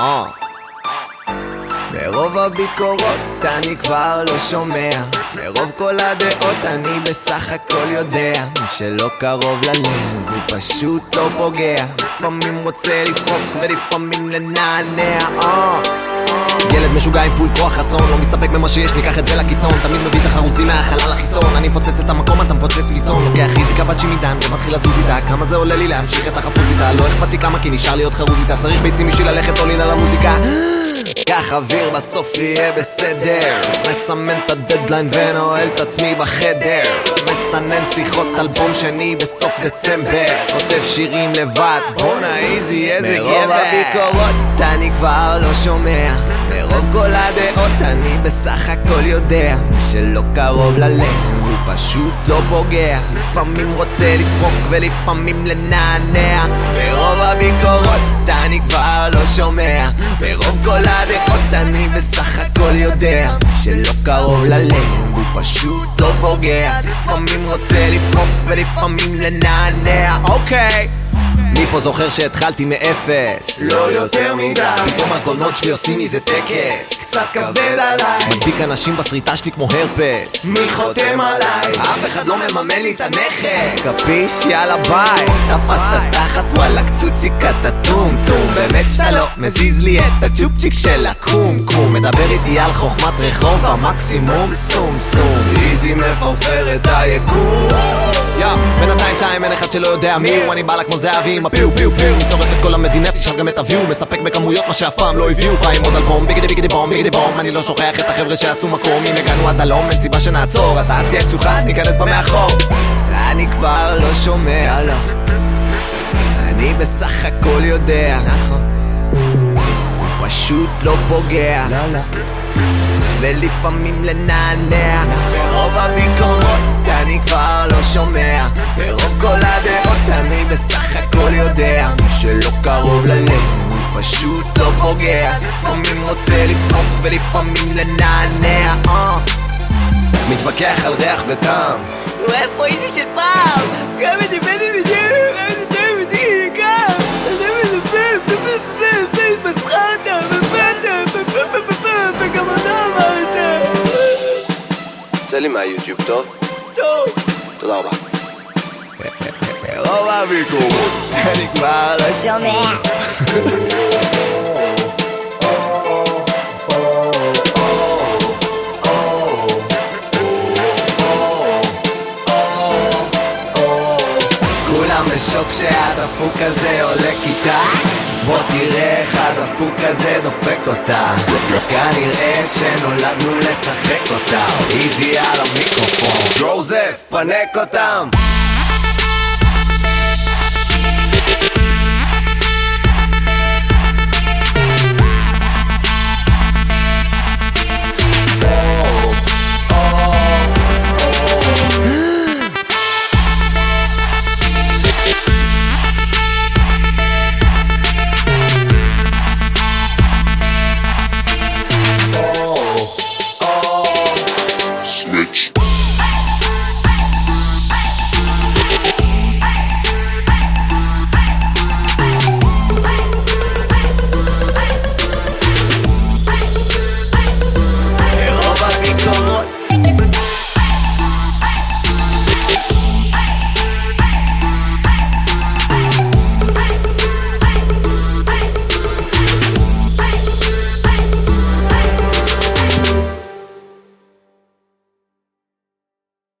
אה. מרוב הביקורות אני כבר לא שומע מרוב כל הדעות אני בסך הכל יודע מי שלא קרוב ללב הוא פשוט לא פוגע לפעמים רוצה לפרוק ולפעמים לנענע uh. ילד משוגע עם פול כוח רצון לא מסתפק במה שיש, ניקח את זה לקיצון. תמיד מביא את החרוזים מהחלל החיצון. אני מפוצץ את המקום, אתה מפוצץ ויצון לוקח חיזיקה בת שימידן ומתחיל לזוז איתה. כמה זה עולה לי להמשיך את החפוז איתה? לא אכפת לי כמה כי נשאר להיות חרוז איתה. צריך ביצים בשביל ללכת עולין על המוזיקה. קח אוויר בסוף יהיה בסדר. מסמן את הדדליין ונועל את עצמי בחדר. מסנן שיחות אלבום שני בסוף דצמבר. כותב שירים לבד. בואנה איזי איזה גבר. מרוב הביקורות אני כבר לא שומע מרוב כל הדעות אני בסך הכל יודע שלא קרוב ללב הוא פשוט לא פוגע. לפעמים רוצה לפרוק ולפעמים לנענע. מרוב הביקורות אני כבר לא שומע. מרוב כל הדעות אני בסך הכל יודע שלא קרוב ללב הוא פשוט לא פוגע. לפעמים רוצה לפרוק ולפעמים לנענע. אוקיי מי פה זוכר שהתחלתי מאפס? לא יותר מדי. פתאום הקולנות שלי עושים מזה טקס. קצת כבד עליי. מדביק אנשים בסריטה שלי כמו הרפס. מי חותם עליי? אף אחד לא מממן לי את הנכס. קפיש יאללה ביי. תפסת תחת וואלה קצוציקה טום טום. באמת שאתה לא מזיז לי את הצ'ופצ'יק של הקום קום. מדבר איתי על חוכמת רחוב במקסימום סום סום. איזי מפרפר את היקום. יא, בינתיים טיים אין אחד שלא יודע מי הוא. אני בא לה כמו זהבי עם הפיו פיו פיו. שורף את כל המדינה תשאר גם את הוויו. מספק בכמויות מה שאף פעם לא הביאו. בא עם עוד אלבום ביגדי ביגדי בום ביגדי בום אני לא שוכח את החבר'ה שעשו מקום. אם הגענו עד הלום אין סיבה שנעצור. התעשייה קשוחה ניכנס בה מאחור. אני כבר לא שומע לא. אני בסך הכל יודע נכון. פשוט לא פוגע. לא לא. ולפעמים לנענע. מרוב הביקורות קרוב ללב הוא פשוט לא פוגע לפעמים רוצה לפרוק ולפעמים לנענע אה. מתווכח על ריח וטעם נו איפה איזי של פעם? גם את הבאתי צא לי מהיוטיוב, טוב? טוב תודה רבה. מרוב הביקורות אני כבר לא שומע. כולם בשוק שהדפוק הזה עולה כיתה. בוא תראה איך הדפוק הזה דופק אותה. כנראה שנולדנו לשחק אותה. איזי על המיקרופון. ג'וזף פנק אותם rich.